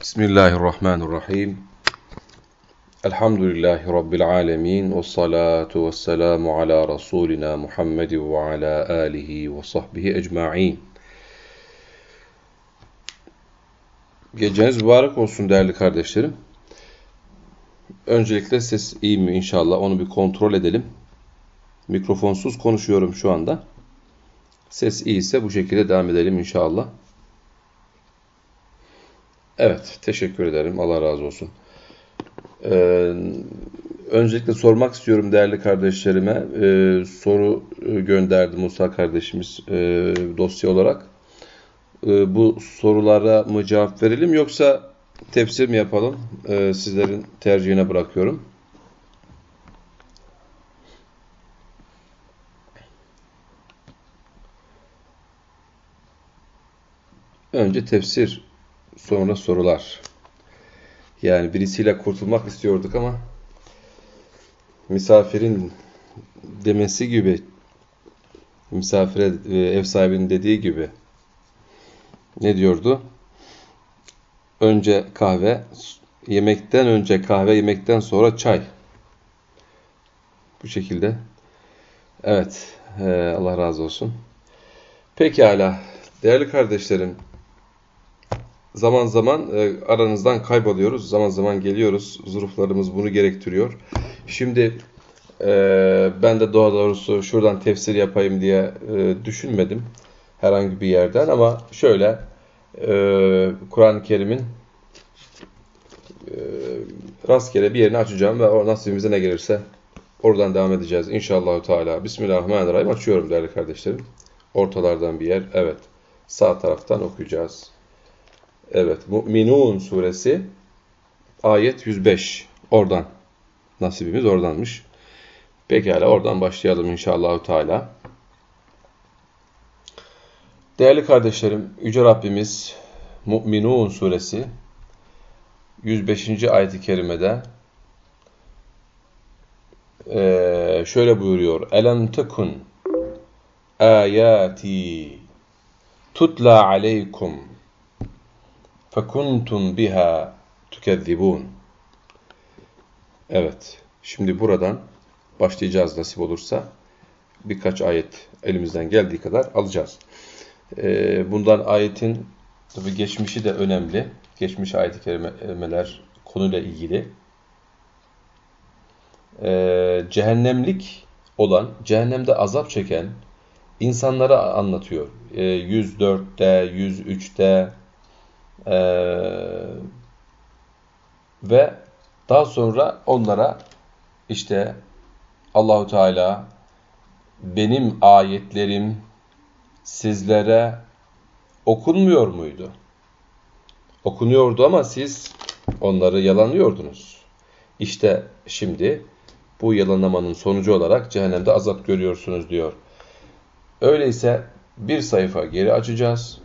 Bismillahirrahmanirrahim. Elhamdülillahi Rabbil alemin. Ve salatu ve selamu ala Resulina Muhammed ve ala alihi ve sahbihi ecma'in. Geceniz mübarek olsun değerli kardeşlerim. Öncelikle ses iyi mi inşallah onu bir kontrol edelim. Mikrofonsuz konuşuyorum şu anda. Ses iyi ise bu şekilde devam edelim inşallah. Evet, teşekkür ederim. Allah razı olsun. Ee, öncelikle sormak istiyorum değerli kardeşlerime. Ee, soru gönderdi Musa kardeşimiz e, dosya olarak. Ee, bu sorulara mı cevap verelim yoksa tefsir mi yapalım? Ee, sizlerin tercihine bırakıyorum. Önce tefsir Sonra sorular. Yani birisiyle kurtulmak istiyorduk ama misafirin demesi gibi misafire ev sahibinin dediği gibi ne diyordu? Önce kahve, yemekten önce kahve, yemekten sonra çay. Bu şekilde. Evet, Allah razı olsun. Pekala, değerli kardeşlerim, zaman zaman e, aranızdan kayboluyoruz. Zaman zaman geliyoruz. Zuruflarımız bunu gerektiriyor. Şimdi e, ben de doğa doğrusu şuradan tefsir yapayım diye e, düşünmedim. Herhangi bir yerden ama şöyle e, Kur'an-ı Kerim'in e, rastgele bir yerini açacağım ve o nasibimize ne gelirse oradan devam edeceğiz. İnşallah Teala. Bismillahirrahmanirrahim. Açıyorum değerli kardeşlerim. Ortalardan bir yer. Evet. Sağ taraftan okuyacağız. Evet, Mu'minun suresi ayet 105. Oradan. Nasibimiz oradanmış. Pekala oradan başlayalım inşallah Teala. Değerli kardeşlerim, Yüce Rabbimiz Mu'minun suresi 105. ayet-i kerimede e, şöyle buyuruyor. Elem tekun ayati tutla aleykum فَكُنْتُمْ biha تُكَذِّبُونَ Evet, şimdi buradan başlayacağız nasip olursa. Birkaç ayet elimizden geldiği kadar alacağız. Ee, bundan ayetin tabi geçmişi de önemli. Geçmiş ayet-i kerimeler konuyla ilgili. Ee, cehennemlik olan, cehennemde azap çeken insanlara anlatıyor. Ee, 104'te, 103'te, ee, ve daha sonra onlara işte Allahu Teala benim ayetlerim sizlere okunmuyor muydu? Okunuyordu ama siz onları yalanlıyordunuz. İşte şimdi bu yalanlamanın sonucu olarak cehennemde azap görüyorsunuz diyor. Öyleyse bir sayfa geri açacağız.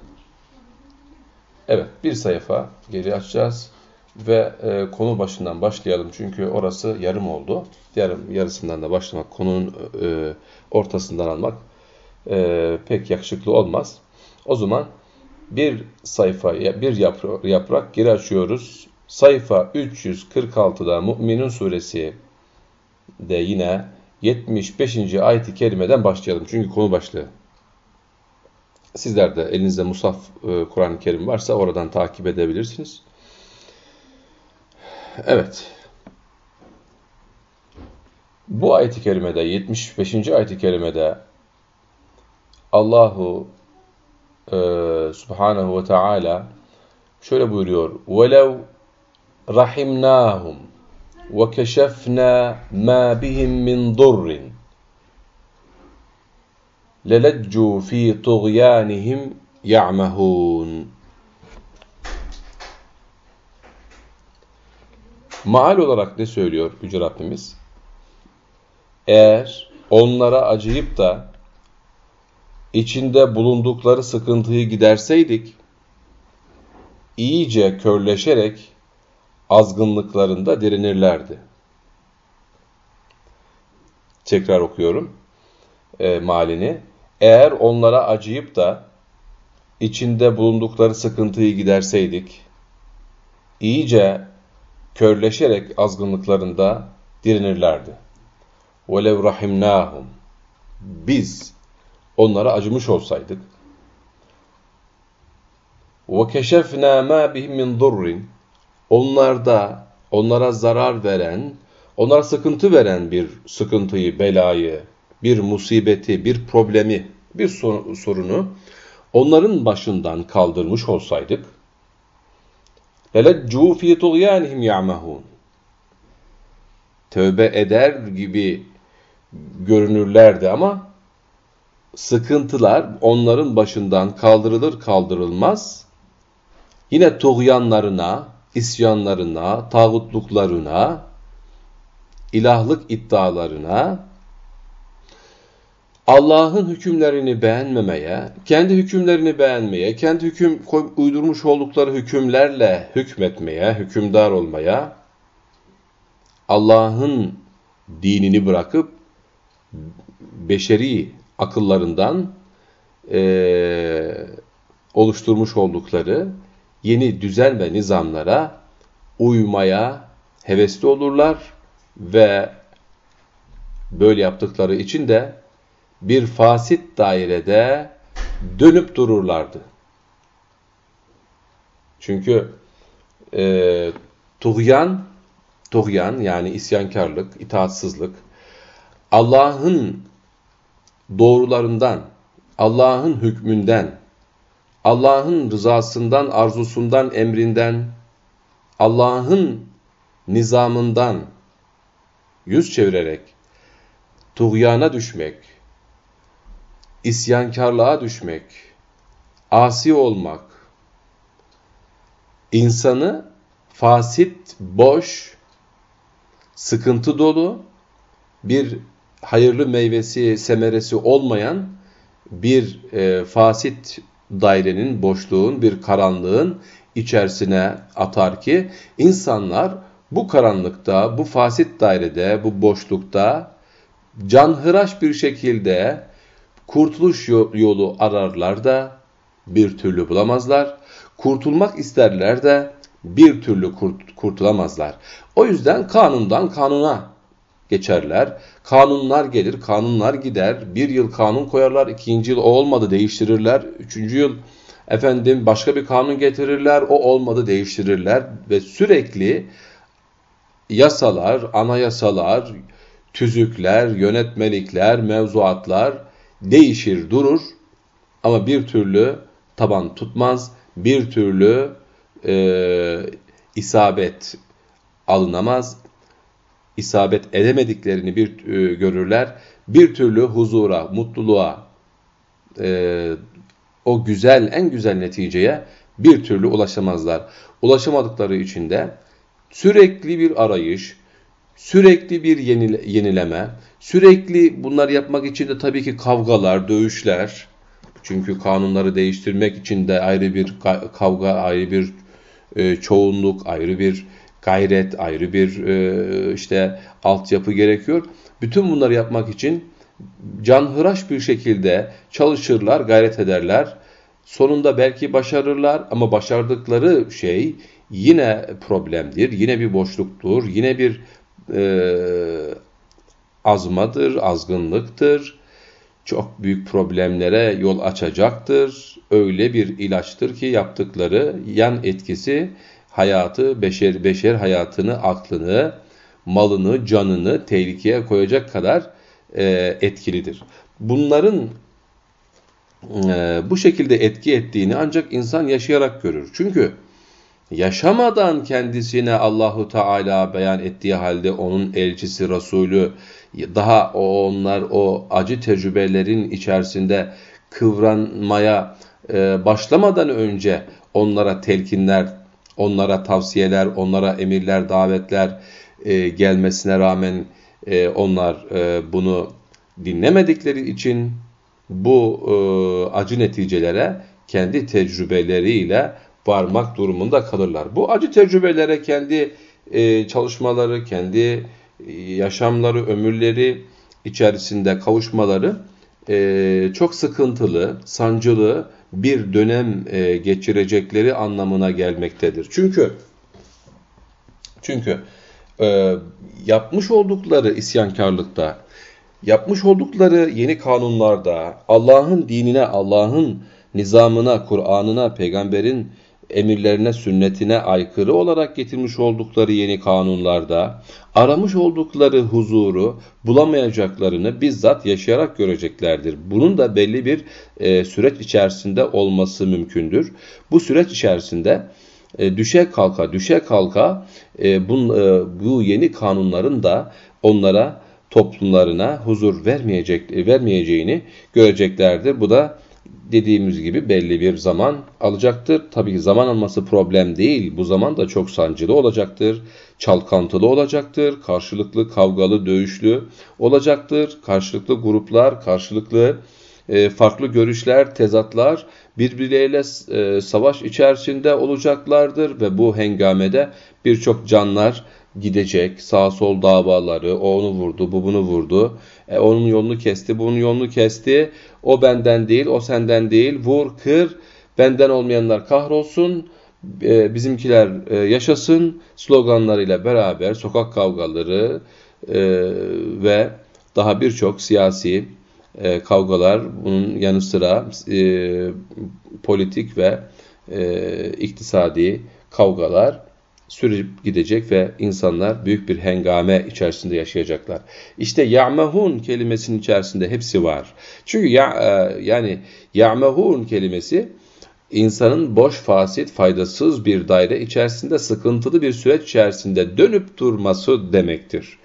Evet, bir sayfa geri açacağız ve e, konu başından başlayalım çünkü orası yarım oldu. Yarım yarısından da başlamak, konunun e, ortasından almak e, pek yakışıklı olmaz. O zaman bir sayfa, bir yaprak, yaprak geri açıyoruz. Sayfa 346'da Mü'minun suresi de yine 75. ayet-i kerimeden başlayalım. Çünkü konu başlığı. Sizler de elinizde Musaf e, Kur'an-ı Kerim varsa oradan takip edebilirsiniz. Evet. Bu ayet-i kerimede, 75. ayet-i kerimede Allahu e, Subhanahu ve Teala şöyle buyuruyor. وَلَوْ رَحِمْنَاهُمْ وَكَشَفْنَا مَا بِهِمْ مِنْ ضُرٍّ لَلَجُّوا ف۪ي طُغْيَانِهِمْ يَعْمَهُونَ Maal olarak ne söylüyor Yüce Rabbimiz? Eğer onlara acıyıp da içinde bulundukları sıkıntıyı giderseydik, iyice körleşerek azgınlıklarında derinirlerdi. Tekrar okuyorum e, malini eğer onlara acıyıp da içinde bulundukları sıkıntıyı giderseydik, iyice körleşerek azgınlıklarında direnirlerdi. وَلَوْ رَحِمْنَاهُمْ Biz onlara acımış olsaydık وَكَشَفْنَا مَا بِهِمْ مِنْ ضُرٍّ Onlarda, onlara zarar veren, onlara sıkıntı veren bir sıkıntıyı, belayı, bir musibeti, bir problemi, bir sorunu onların başından kaldırmış olsaydık leleccu fi tuğyanihim ya'mahun tövbe eder gibi görünürlerdi ama sıkıntılar onların başından kaldırılır kaldırılmaz yine tuğyanlarına, isyanlarına, tağutluklarına, ilahlık iddialarına Allah'ın hükümlerini beğenmemeye, kendi hükümlerini beğenmeye, kendi hüküm uydurmuş oldukları hükümlerle hükmetmeye, hükümdar olmaya, Allah'ın dinini bırakıp beşeri akıllarından e, oluşturmuş oldukları yeni düzen ve nizamlara uymaya hevesli olurlar ve böyle yaptıkları için de bir fasit dairede dönüp dururlardı. Çünkü e, tuğyan, tuğyan yani isyankarlık, itaatsızlık, Allah'ın doğrularından, Allah'ın hükmünden, Allah'ın rızasından, arzusundan, emrinden, Allah'ın nizamından yüz çevirerek tuğyana düşmek, isyankarlığa düşmek, asi olmak, insanı fasit, boş, sıkıntı dolu, bir hayırlı meyvesi, semeresi olmayan bir e, fasit dairenin, boşluğun, bir karanlığın içerisine atar ki insanlar bu karanlıkta, bu fasit dairede, bu boşlukta canhıraş bir şekilde kurtuluş yolu ararlar da bir türlü bulamazlar. Kurtulmak isterler de bir türlü kurt kurtulamazlar. O yüzden kanundan kanuna geçerler. Kanunlar gelir, kanunlar gider. Bir yıl kanun koyarlar, ikinci yıl o olmadı değiştirirler. Üçüncü yıl efendim başka bir kanun getirirler, o olmadı değiştirirler. Ve sürekli yasalar, anayasalar, tüzükler, yönetmelikler, mevzuatlar değişir durur ama bir türlü taban tutmaz, bir türlü e, isabet alınamaz, isabet edemediklerini bir e, görürler, bir türlü huzura, mutluluğa, e, o güzel, en güzel neticeye bir türlü ulaşamazlar. Ulaşamadıkları için de sürekli bir arayış, sürekli bir yenileme, sürekli bunlar yapmak için de tabii ki kavgalar, dövüşler. Çünkü kanunları değiştirmek için de ayrı bir kavga, ayrı bir e, çoğunluk, ayrı bir gayret, ayrı bir e, işte altyapı gerekiyor. Bütün bunları yapmak için canhıraş bir şekilde çalışırlar, gayret ederler. Sonunda belki başarırlar ama başardıkları şey yine problemdir, yine bir boşluktur, yine bir e, azmadır, azgınlıktır. Çok büyük problemlere yol açacaktır. Öyle bir ilaçtır ki yaptıkları yan etkisi hayatı, beşer, beşer hayatını, aklını, malını, canını tehlikeye koyacak kadar e, etkilidir. Bunların e, bu şekilde etki ettiğini ancak insan yaşayarak görür. Çünkü yaşamadan kendisine Allahu Teala beyan ettiği halde onun elçisi, Resulü daha o onlar o acı tecrübelerin içerisinde kıvranmaya e, başlamadan önce onlara telkinler, onlara tavsiyeler, onlara emirler, davetler e, gelmesine rağmen e, onlar bunu dinlemedikleri için bu e, acı neticelere kendi tecrübeleriyle varmak durumunda kalırlar. Bu acı tecrübelere kendi e, çalışmaları, kendi e, yaşamları, ömürleri içerisinde kavuşmaları e, çok sıkıntılı, sancılı bir dönem e, geçirecekleri anlamına gelmektedir. Çünkü Çünkü e, yapmış oldukları isyankarlıkta, yapmış oldukları yeni kanunlarda, Allah'ın dinine, Allah'ın nizamına, Kur'an'ına, peygamberin emirlerine, sünnetine aykırı olarak getirmiş oldukları yeni kanunlarda aramış oldukları huzuru bulamayacaklarını bizzat yaşayarak göreceklerdir. Bunun da belli bir e, süreç içerisinde olması mümkündür. Bu süreç içerisinde e, düşe kalka düşe kalka e, bun, e, bu yeni kanunların da onlara toplumlarına huzur vermeyecek vermeyeceğini göreceklerdir. Bu da dediğimiz gibi belli bir zaman alacaktır. Tabii ki zaman alması problem değil. Bu zaman da çok sancılı olacaktır. Çalkantılı olacaktır. Karşılıklı kavgalı, dövüşlü olacaktır. Karşılıklı gruplar, karşılıklı e, farklı görüşler, tezatlar birbirleriyle e, savaş içerisinde olacaklardır ve bu hengamede birçok canlar gidecek. Sağ sol davaları, o onu vurdu, bu bunu vurdu. E, onun yolunu kesti, bunun yolunu kesti. O benden değil, o senden değil. Vur, kır, benden olmayanlar kahrolsun, e, bizimkiler e, yaşasın sloganlarıyla beraber sokak kavgaları e, ve daha birçok siyasi e, kavgalar, bunun yanı sıra politik ve iktisadi kavgalar sürüp gidecek ve insanlar büyük bir hengame içerisinde yaşayacaklar. İşte ya'mehun kelimesinin içerisinde hepsi var. Çünkü ya, e, yani ya'mehun kelimesi insanın boş, fasit, faydasız bir daire içerisinde sıkıntılı bir süreç içerisinde dönüp durması demektir.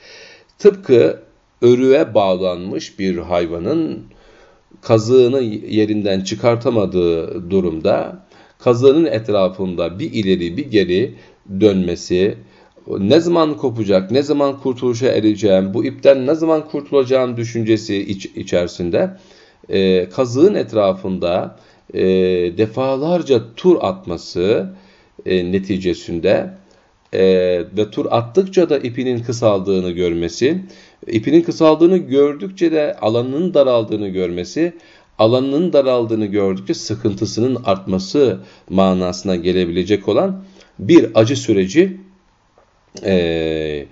Tıpkı örüğe bağlanmış bir hayvanın kazığını yerinden çıkartamadığı durumda kazığının etrafında bir ileri bir geri dönmesi, ne zaman kopacak, ne zaman kurtuluşa ereceğim, bu ipten ne zaman kurtulacağım düşüncesi iç, içerisinde e, kazığın etrafında e, defalarca tur atması e, neticesinde e, ve tur attıkça da ipinin kısaldığını görmesi, ipinin kısaldığını gördükçe de alanının daraldığını görmesi, alanının daraldığını gördükçe sıkıntısının artması manasına gelebilecek olan bir acı süreci e,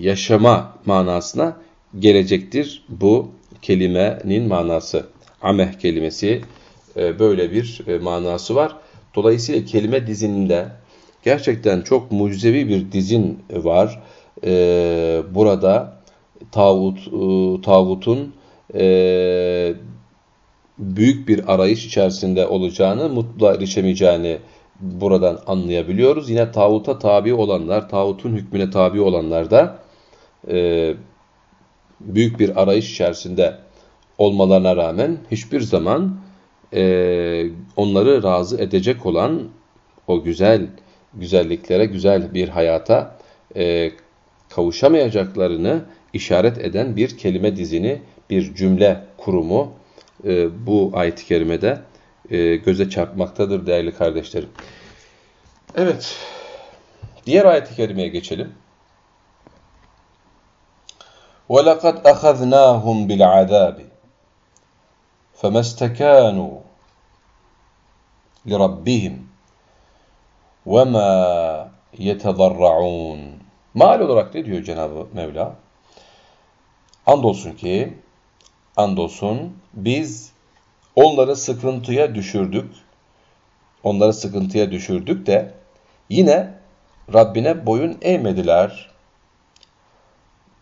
yaşama manasına gelecektir bu kelimenin manası. Ameh kelimesi e, böyle bir e, manası var. Dolayısıyla kelime dizininde gerçekten çok mucizevi bir dizin var. E, burada tağut, e, tağutun e, büyük bir arayış içerisinde olacağını, mutlu erişemeyeceğini buradan anlayabiliyoruz. Yine tağuta tabi olanlar, tağutun hükmüne tabi olanlar da e, büyük bir arayış içerisinde olmalarına rağmen hiçbir zaman e, onları razı edecek olan o güzel güzelliklere, güzel bir hayata e, kavuşamayacaklarını işaret eden bir kelime dizini, bir cümle kurumu e, bu ayet-i kerimede e, göze çarpmaktadır değerli kardeşlerim. Evet, diğer ayet-i kerimeye geçelim. وَلَقَدْ أَخَذْنَاهُمْ بِالْعَذَابِ فَمَا اسْتَكَانُوا لِرَبِّهِمْ وَمَا يَتَضَرَّعُونَ Mal olarak ne diyor Cenab-ı Mevla? Andolsun ki, andolsun biz onları sıkıntıya düşürdük. Onları sıkıntıya düşürdük de yine Rabbine boyun eğmediler.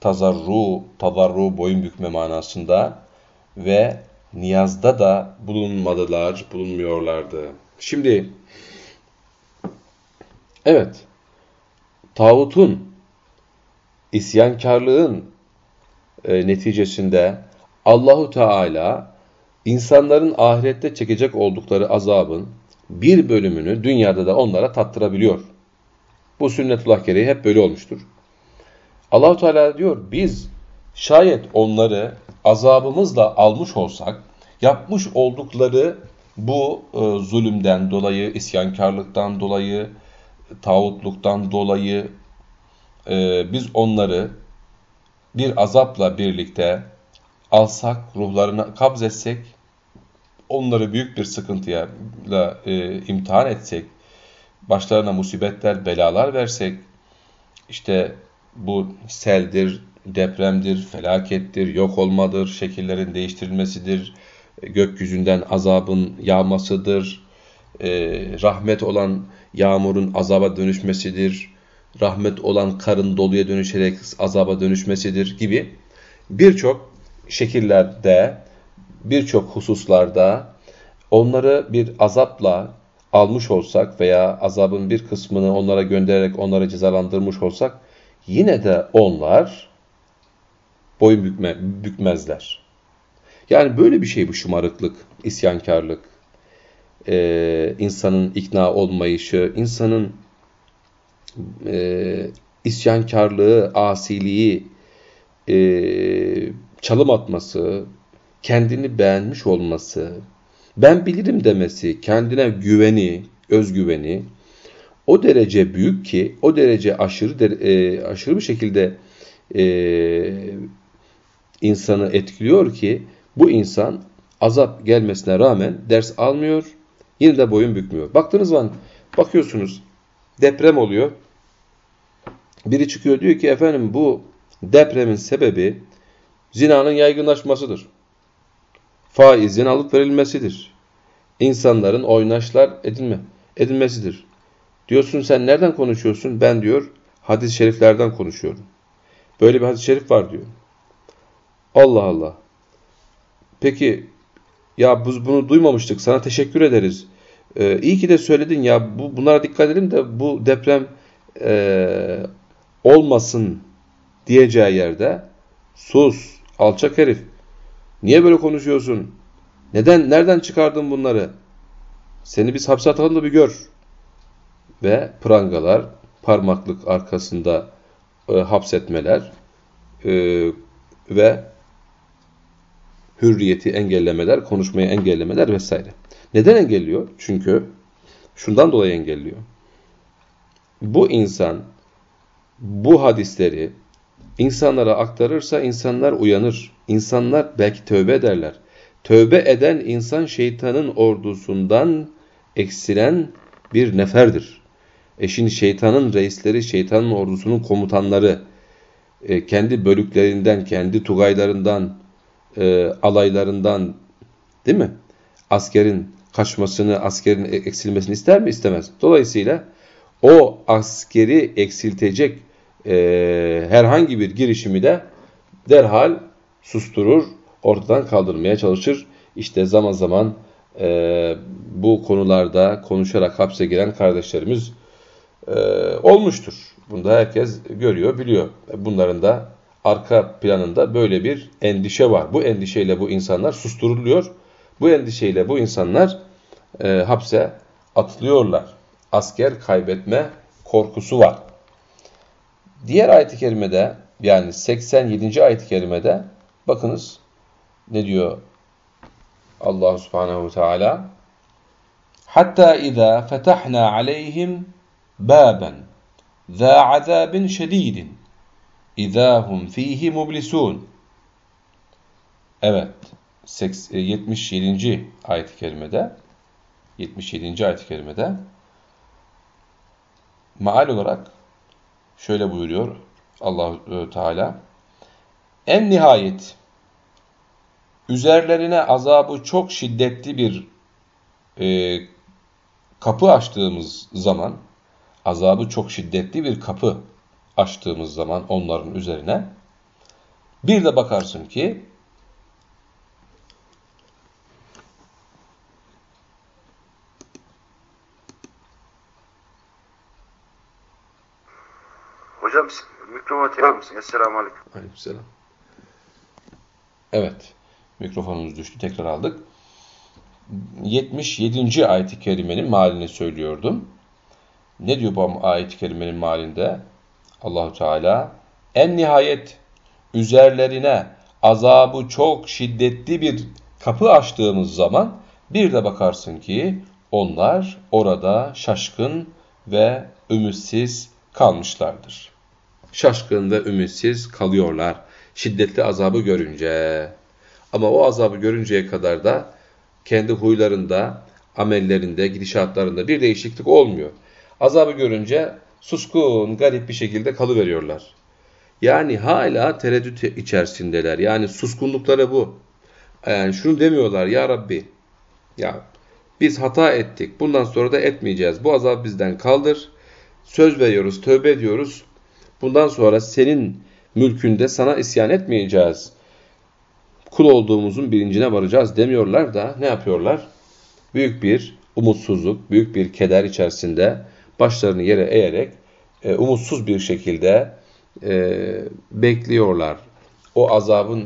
Tazarru, tazarru boyun bükme manasında ve niyazda da bulunmadılar, bulunmuyorlardı. Şimdi evet tağutun isyankarlığın e, neticesinde Allahu Teala insanların ahirette çekecek oldukları azabın bir bölümünü dünyada da onlara tattırabiliyor. Bu sünnetullah gereği hep böyle olmuştur. Allahu Teala diyor biz şayet onları azabımızla almış olsak yapmış oldukları bu e, zulümden dolayı, isyankarlıktan dolayı, tağutluktan dolayı e, biz onları bir azapla birlikte alsak, ruhlarını kabzetsek, onları büyük bir sıkıntıya e, imtihan etsek, başlarına musibetler, belalar versek, işte bu seldir, depremdir, felakettir, yok olmadır, şekillerin değiştirilmesidir, gökyüzünden azabın yağmasıdır, e, rahmet olan yağmurun azaba dönüşmesidir, rahmet olan karın doluya dönüşerek azaba dönüşmesidir gibi birçok şekillerde, birçok hususlarda onları bir azapla almış olsak veya azabın bir kısmını onlara göndererek onları cezalandırmış olsak yine de onlar boyun bükme, bükmezler. Yani böyle bir şey bu şımarıklık, isyankarlık, e, insanın ikna olmayışı, insanın e, isyankarlığı, asiliği, e, çalım atması, kendini beğenmiş olması, ben bilirim demesi, kendine güveni, özgüveni o derece büyük ki, o derece aşırı e, aşırı bir şekilde e, insanı etkiliyor ki bu insan azap gelmesine rağmen ders almıyor, yine de boyun bükmüyor. Baktığınız zaman bakıyorsunuz deprem oluyor. Biri çıkıyor diyor ki efendim bu depremin sebebi zinanın yaygınlaşmasıdır. Faizin alıp verilmesidir. İnsanların oynaşlar edinme, edinmesidir. Diyorsun sen nereden konuşuyorsun? Ben diyor hadis-i şeriflerden konuşuyorum. Böyle bir hadis-i şerif var diyor. Allah Allah. Peki ya biz bunu duymamıştık. Sana teşekkür ederiz. Ee, iyi ki de söyledin ya. Bu, bunlara dikkat edelim de bu deprem e, olmasın diyeceği yerde sus, alçak herif. Niye böyle konuşuyorsun? Neden, nereden çıkardın bunları? Seni biz hapse atalım da bir gör. Ve prangalar, parmaklık arkasında e, hapsetmeler e, ve hürriyeti engellemeler, konuşmayı engellemeler vesaire. Neden engelliyor? Çünkü şundan dolayı engelliyor. Bu insan bu hadisleri insanlara aktarırsa insanlar uyanır. İnsanlar belki tövbe ederler. Tövbe eden insan şeytanın ordusundan eksilen bir neferdir. E şimdi şeytanın reisleri, şeytanın ordusunun komutanları e, kendi bölüklerinden, kendi tugaylarından, e, alaylarından değil mi? Askerin kaçmasını, askerin e, eksilmesini ister mi? İstemez. Dolayısıyla o askeri eksiltecek e, herhangi bir girişimi de derhal susturur, ortadan kaldırmaya çalışır. İşte zaman zaman e, bu konularda konuşarak hapse giren kardeşlerimiz e, olmuştur. Bunu da herkes görüyor, biliyor. Bunların da arka planında böyle bir endişe var. Bu endişeyle bu insanlar susturuluyor. Bu endişeyle bu insanlar e, hapse atılıyorlar. Asker kaybetme korkusu var. Diğer ayet-i kerimede yani 87. ayet-i kerimede bakınız ne diyor Allah subhanehu teala Hatta iza fetahna aleyhim baben za azabin şedidin izahum fihi mublisun Evet 77. ayet-i kerimede 77. ayet-i kerimede maal olarak şöyle buyuruyor allah Teala. En nihayet üzerlerine azabı çok şiddetli bir e, kapı açtığımız zaman, azabı çok şiddetli bir kapı açtığımız zaman onların üzerine, bir de bakarsın ki tekrar mısın? Esselamu Aleyküm. Aleykümselam. Evet. Mikrofonumuz düştü. Tekrar aldık. 77. ayet-i kerimenin malini söylüyordum. Ne diyor bu ayet-i kerimenin malinde? Allahu Teala en nihayet üzerlerine azabı çok şiddetli bir kapı açtığımız zaman bir de bakarsın ki onlar orada şaşkın ve ümitsiz kalmışlardır şaşkın ve ümitsiz kalıyorlar. Şiddetli azabı görünce. Ama o azabı görünceye kadar da kendi huylarında, amellerinde, gidişatlarında bir değişiklik olmuyor. Azabı görünce suskun, garip bir şekilde kalıveriyorlar. Yani hala tereddüt içerisindeler. Yani suskunlukları bu. Yani şunu demiyorlar ya Rabbi. Ya biz hata ettik. Bundan sonra da etmeyeceğiz. Bu azabı bizden kaldır. Söz veriyoruz, tövbe ediyoruz. Bundan sonra senin mülkünde sana isyan etmeyeceğiz. Kul olduğumuzun bilincine varacağız demiyorlar da ne yapıyorlar? Büyük bir umutsuzluk, büyük bir keder içerisinde başlarını yere eğerek e, umutsuz bir şekilde e, bekliyorlar. O azabın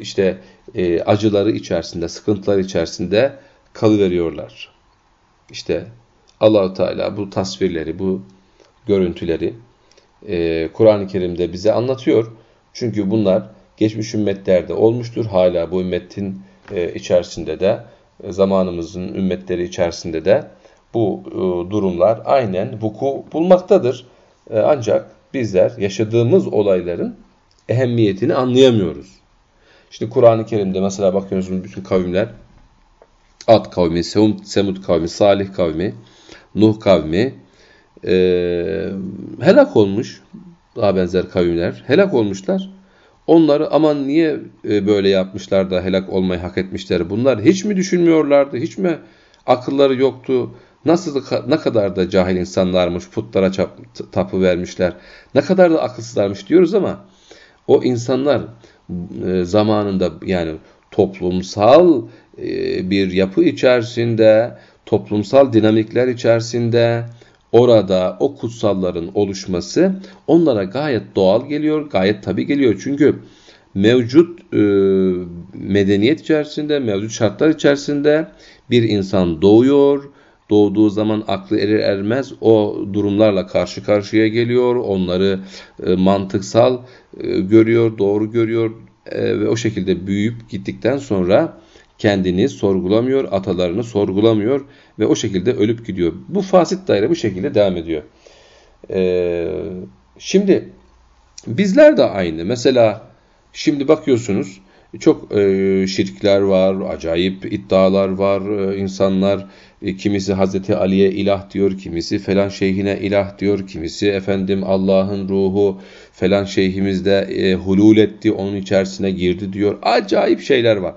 işte e, acıları içerisinde, sıkıntılar içerisinde kalıveriyorlar. İşte Allahu Teala bu tasvirleri, bu görüntüleri e, Kur'an-ı Kerim'de bize anlatıyor. Çünkü bunlar geçmiş ümmetlerde olmuştur. Hala bu ümmetin e, içerisinde de, e, zamanımızın ümmetleri içerisinde de bu e, durumlar aynen vuku bulmaktadır. E, ancak bizler yaşadığımız olayların ehemmiyetini anlayamıyoruz. Şimdi Kur'an-ı Kerim'de mesela bakıyorsunuz bütün kavimler Ad kavmi, Semud kavmi, Salih kavmi, Nuh kavmi e, helak olmuş. Daha benzer kavimler helak olmuşlar. Onları aman niye e, böyle yapmışlar da helak olmayı hak etmişler? Bunlar hiç mi düşünmüyorlardı? Hiç mi akılları yoktu? Nasıl ne kadar da cahil insanlarmış, putlara tapı vermişler. Ne kadar da akılsızlarmış diyoruz ama o insanlar e, zamanında yani toplumsal e, bir yapı içerisinde, toplumsal dinamikler içerisinde orada o kutsalların oluşması onlara gayet doğal geliyor, gayet tabi geliyor. Çünkü mevcut e, medeniyet içerisinde, mevcut şartlar içerisinde bir insan doğuyor, doğduğu zaman aklı erir ermez o durumlarla karşı karşıya geliyor, onları e, mantıksal e, görüyor, doğru görüyor e, ve o şekilde büyüyüp gittikten sonra kendini sorgulamıyor, atalarını sorgulamıyor ve o şekilde ölüp gidiyor. Bu fasit daire bu şekilde devam ediyor. Ee, şimdi bizler de aynı. Mesela şimdi bakıyorsunuz çok e, şirkler var, acayip iddialar var. E, insanlar e, kimisi Hazreti Ali'ye ilah diyor, kimisi falan şeyhine ilah diyor, kimisi efendim Allah'ın ruhu falan şeyhimizde e, hulul etti, onun içerisine girdi diyor. Acayip şeyler var.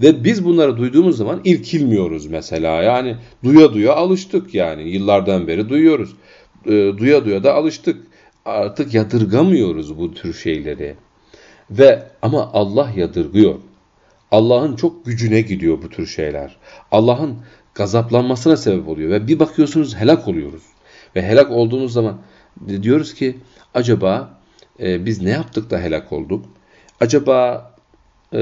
Ve biz bunları duyduğumuz zaman ilkilmiyoruz mesela. Yani duya duya alıştık yani. Yıllardan beri duyuyoruz. E, duya duya da alıştık. Artık yadırgamıyoruz bu tür şeyleri. Ve ama Allah yadırgıyor. Allah'ın çok gücüne gidiyor bu tür şeyler. Allah'ın gazaplanmasına sebep oluyor. Ve bir bakıyorsunuz helak oluyoruz. Ve helak olduğumuz zaman diyoruz ki acaba e, biz ne yaptık da helak olduk? Acaba e,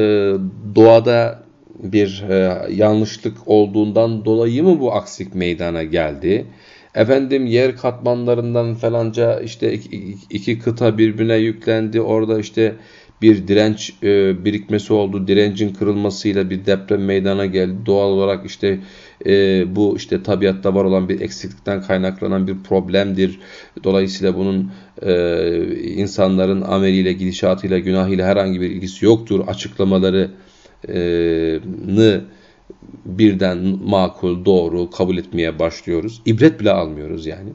doğada bir e, yanlışlık olduğundan dolayı mı bu aksik meydana geldi? Efendim yer katmanlarından falanca işte iki, iki kıta birbirine yüklendi. Orada işte bir direnç e, birikmesi oldu. Direncin kırılmasıyla bir deprem meydana geldi. Doğal olarak işte e, bu işte tabiatta var olan bir eksiklikten kaynaklanan bir problemdir. Dolayısıyla bunun e, insanların ameliyle, gidişatıyla, günahıyla herhangi bir ilgisi yoktur. Açıklamaları nı birden makul, doğru kabul etmeye başlıyoruz. İbret bile almıyoruz yani.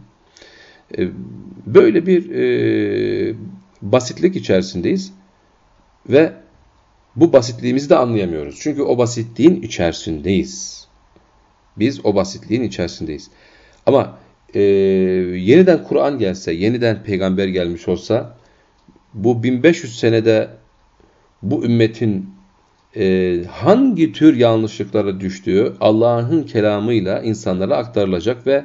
Böyle bir e, basitlik içerisindeyiz ve bu basitliğimizi de anlayamıyoruz. Çünkü o basitliğin içerisindeyiz. Biz o basitliğin içerisindeyiz. Ama e, yeniden Kur'an gelse, yeniden peygamber gelmiş olsa bu 1500 senede bu ümmetin e, hangi tür yanlışlıklara düştüğü Allah'ın kelamıyla insanlara aktarılacak ve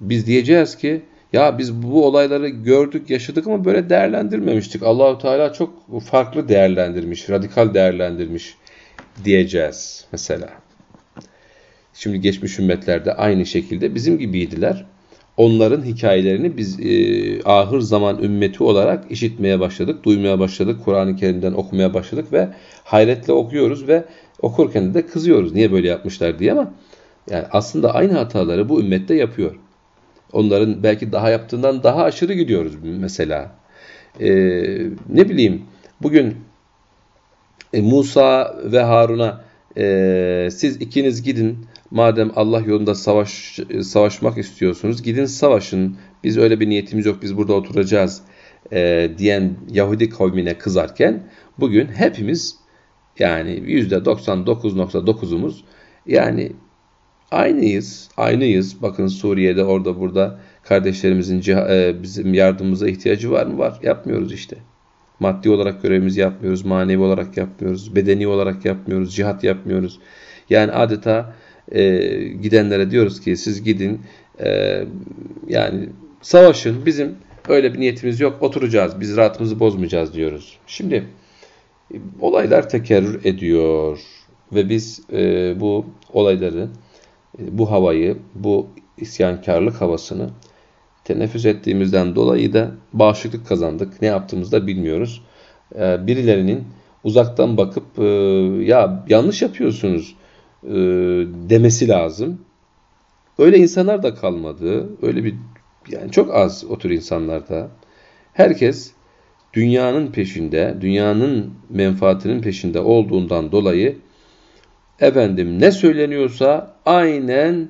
biz diyeceğiz ki ya biz bu olayları gördük, yaşadık ama böyle değerlendirmemiştik. Allahu Teala çok farklı değerlendirmiş, radikal değerlendirmiş diyeceğiz mesela. Şimdi geçmiş ümmetlerde aynı şekilde bizim gibiydiler. Onların hikayelerini biz e, ahır zaman ümmeti olarak işitmeye başladık, duymaya başladık, Kur'an-ı Kerim'den okumaya başladık ve hayretle okuyoruz ve okurken de kızıyoruz. Niye böyle yapmışlar diye ama yani aslında aynı hataları bu ümmette yapıyor. Onların belki daha yaptığından daha aşırı gidiyoruz mesela. Ee, ne bileyim bugün e, Musa ve Harun'a e, siz ikiniz gidin Madem Allah yolunda savaş, savaşmak istiyorsunuz gidin savaşın. Biz öyle bir niyetimiz yok biz burada oturacağız e, diyen Yahudi kavmine kızarken bugün hepimiz yani %99.9'umuz yani aynıyız. Aynıyız. Bakın Suriye'de orada burada kardeşlerimizin e, bizim yardımımıza ihtiyacı var mı? Var. Yapmıyoruz işte. Maddi olarak görevimizi yapmıyoruz, manevi olarak yapmıyoruz, bedeni olarak yapmıyoruz, cihat yapmıyoruz. Yani adeta e, gidenlere diyoruz ki siz gidin e, yani savaşın bizim öyle bir niyetimiz yok oturacağız biz rahatımızı bozmayacağız diyoruz. Şimdi olaylar tekerrür ediyor ve biz e, bu olayları, e, bu havayı, bu isyankarlık havasını teneffüs ettiğimizden dolayı da bağışıklık kazandık. Ne yaptığımızı da bilmiyoruz. E, birilerinin uzaktan bakıp e, ya yanlış yapıyorsunuz e, demesi lazım. Öyle insanlar da kalmadı. Öyle bir yani çok az otur insanlarda. Herkes dünyanın peşinde, dünyanın menfaatinin peşinde olduğundan dolayı efendim ne söyleniyorsa aynen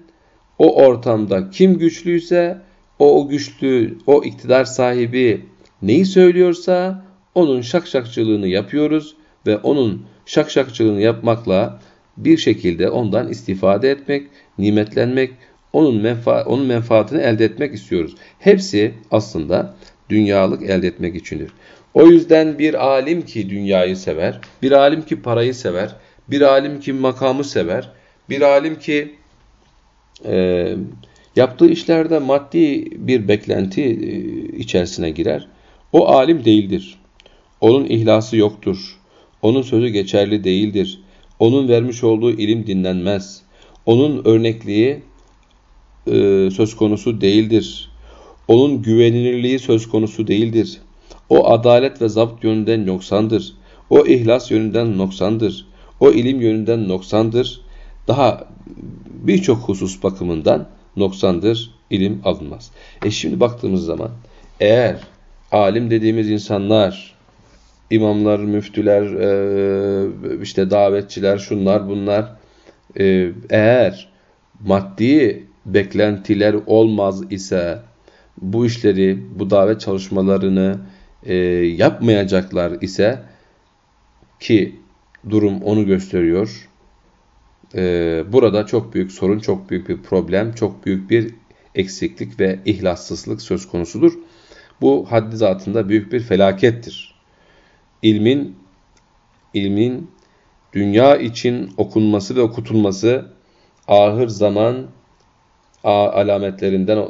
o ortamda kim güçlüyse o, o güçlü, o iktidar sahibi neyi söylüyorsa onun şakşakçılığını yapıyoruz ve onun şakşakçılığını yapmakla bir şekilde ondan istifade etmek, nimetlenmek, onun, menfa onun menfaatini elde etmek istiyoruz. Hepsi aslında dünyalık elde etmek içindir. O yüzden bir alim ki dünyayı sever, bir alim ki parayı sever, bir alim ki makamı sever, bir alim ki e, yaptığı işlerde maddi bir beklenti e, içerisine girer. O alim değildir. Onun ihlası yoktur. Onun sözü geçerli değildir. Onun vermiş olduğu ilim dinlenmez. Onun örnekliği e, söz konusu değildir. Onun güvenilirliği söz konusu değildir. O adalet ve zapt yönünden noksandır. O ihlas yönünden noksandır. O ilim yönünden noksandır. Daha birçok husus bakımından noksandır, ilim alınmaz. E şimdi baktığımız zaman eğer alim dediğimiz insanlar, imamlar, müftüler, e, işte davetçiler, şunlar bunlar e, eğer maddi beklentiler olmaz ise bu işleri, bu davet çalışmalarını e, yapmayacaklar ise ki durum onu gösteriyor. Burada çok büyük sorun, çok büyük bir problem, çok büyük bir eksiklik ve ihlassızlık söz konusudur. Bu haddi zatında büyük bir felakettir. İlmin, ilmin dünya için okunması ve okutulması ahır zaman alametlerinden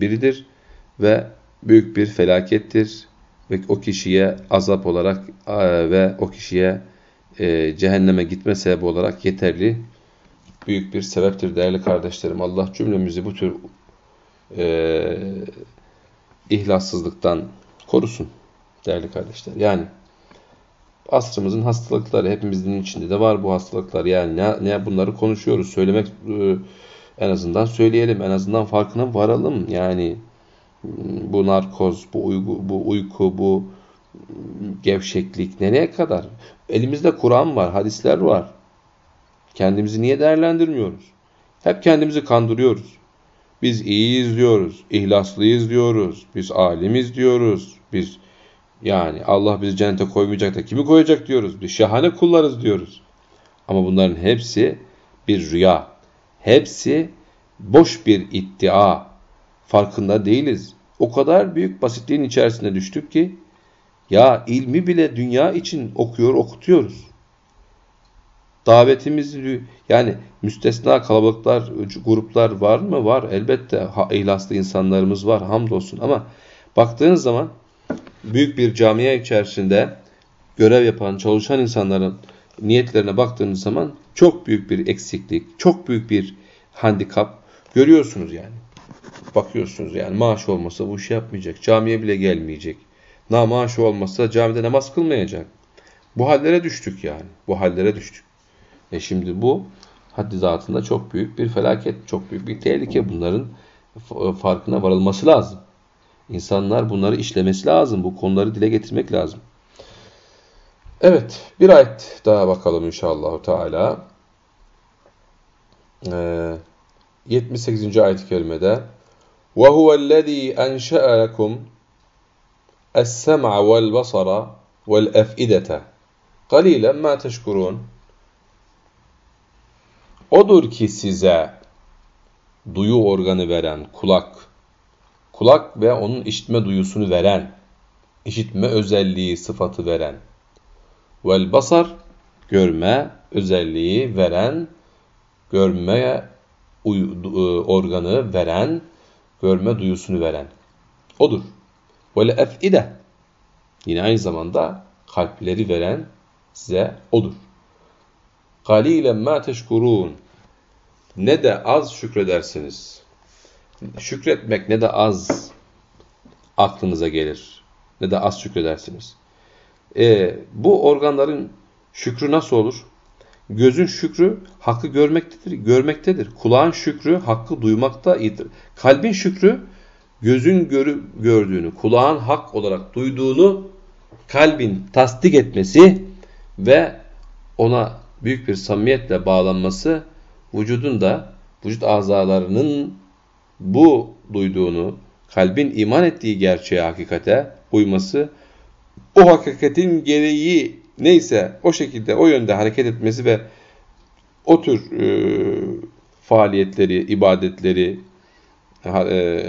biridir ve büyük bir felakettir ve o kişiye azap olarak ve o kişiye e, cehenneme gitme sebebi olarak yeterli büyük bir sebeptir değerli kardeşlerim. Allah cümlemizi bu tür e, ihlassızlıktan korusun değerli kardeşler. Yani asrımızın hastalıkları hepimizin içinde de var bu hastalıklar. Yani ne, ne bunları konuşuyoruz. Söylemek e, en azından söyleyelim. En azından farkına varalım. Yani bu narkoz, bu uyku, bu, uyku, bu gevşeklik nereye kadar? Elimizde Kur'an var, hadisler var. Kendimizi niye değerlendirmiyoruz? Hep kendimizi kandırıyoruz. Biz iyiyiz diyoruz, ihlaslıyız diyoruz, biz alimiz diyoruz, biz yani Allah bizi cennete koymayacak da kimi koyacak diyoruz, biz şahane kullarız diyoruz. Ama bunların hepsi bir rüya, hepsi boş bir iddia, farkında değiliz. O kadar büyük basitliğin içerisine düştük ki ya ilmi bile dünya için okuyor, okutuyoruz. Davetimiz yani müstesna kalabalıklar, gruplar var mı? Var. Elbette ihlaslı insanlarımız var. Hamdolsun. Ama baktığınız zaman büyük bir camiye içerisinde görev yapan, çalışan insanların niyetlerine baktığınız zaman çok büyük bir eksiklik, çok büyük bir handikap görüyorsunuz yani. Bakıyorsunuz yani maaş olmasa bu işi yapmayacak. Camiye bile gelmeyecek. Na maaşı olmasa camide namaz kılmayacak. Bu hallere düştük yani. Bu hallere düştük. E şimdi bu haddi zatında çok büyük bir felaket, çok büyük bir tehlike. Bunların farkına varılması lazım. İnsanlar bunları işlemesi lazım. Bu konuları dile getirmek lazım. Evet, bir ayet daha bakalım inşallah Teala. e, 78. ayet-i kerimede وَهُوَ الَّذ۪ي أَنْشَأَ لَكُمْ السَّمْعَ وَالْبَصَرَ وَالْأَفْئِدَةَ قَلِيلًا مَا تَشْكُرُونَ Odur ki size duyu organı veren kulak, kulak ve onun işitme duyusunu veren, işitme özelliği sıfatı veren. Vel basar, görme özelliği veren, görme e, organı veren, görme duyusunu veren. Odur. Vel ef'ide, yine aynı zamanda kalpleri veren size odur. Galilen ma teşkurun, ne de az şükredersiniz.'' Şükretmek ne de az aklınıza gelir. Ne de az şükredersiniz. E, bu organların şükrü nasıl olur? Gözün şükrü hakkı görmektedir, görmektedir. Kulağın şükrü hakkı duymakta iyidir. Kalbin şükrü gözün görü, gördüğünü, kulağın hak olarak duyduğunu kalbin tasdik etmesi ve ona büyük bir samimiyetle bağlanması vücudun da vücut azalarının bu duyduğunu, kalbin iman ettiği gerçeğe, hakikate uyması, o hakikatin gereği neyse o şekilde, o yönde hareket etmesi ve o tür e, faaliyetleri, ibadetleri e,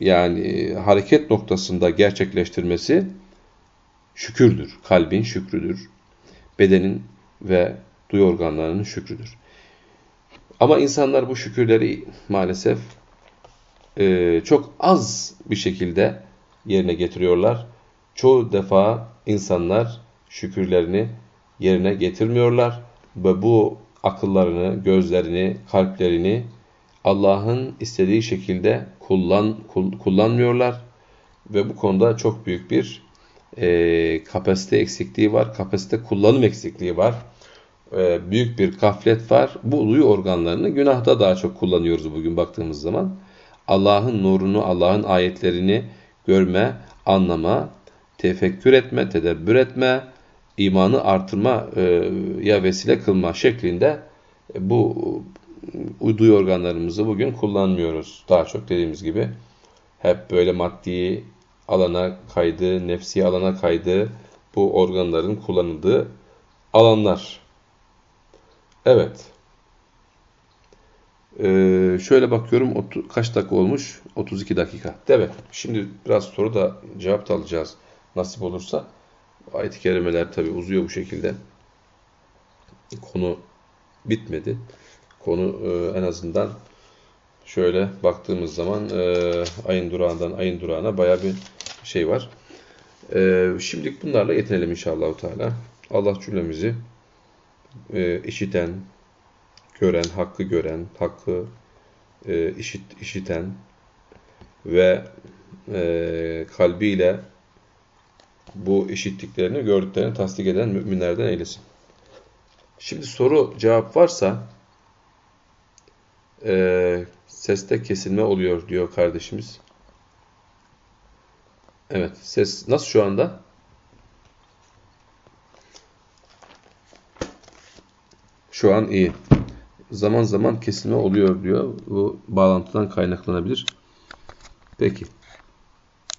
yani hareket noktasında gerçekleştirmesi şükürdür. Kalbin şükrüdür bedenin ve duyu organlarının şükrüdür. Ama insanlar bu şükürleri maalesef e, çok az bir şekilde yerine getiriyorlar. Çoğu defa insanlar şükürlerini yerine getirmiyorlar ve bu akıllarını, gözlerini, kalplerini Allah'ın istediği şekilde kullan, kullanmıyorlar ve bu konuda çok büyük bir e, kapasite eksikliği var, kapasite kullanım eksikliği var. E, büyük bir gaflet var. Bu duyu organlarını günahda daha çok kullanıyoruz bugün baktığımız zaman. Allah'ın nurunu, Allah'ın ayetlerini görme, anlama, tefekkür etme, tedebbür etme, imanı artırma e, vesile kılma şeklinde e, bu duyu organlarımızı bugün kullanmıyoruz. Daha çok dediğimiz gibi hep böyle maddi alana kaydı, nefsi alana kaydı, bu organların kullanıldığı alanlar. Evet. Ee, şöyle bakıyorum kaç dakika olmuş? 32 dakika. Evet. Şimdi biraz soru da cevap da alacağız nasip olursa. Ayet-i kerimeler tabi uzuyor bu şekilde. Konu bitmedi. Konu e, en azından şöyle baktığımız zaman e, ayın durağından ayın durağına baya bir şey var. E, şimdilik bunlarla yetinelim inşallah. Allah cümlemizi e, işiten, gören, hakkı gören, hakkı e, işit, işiten ve e, kalbiyle bu işittiklerini, gördüklerini tasdik eden müminlerden eylesin. Şimdi soru cevap varsa e, seste kesilme oluyor diyor kardeşimiz. Evet. Ses nasıl şu anda? Şu an iyi. Zaman zaman kesilme oluyor diyor. Bu bağlantıdan kaynaklanabilir. Peki.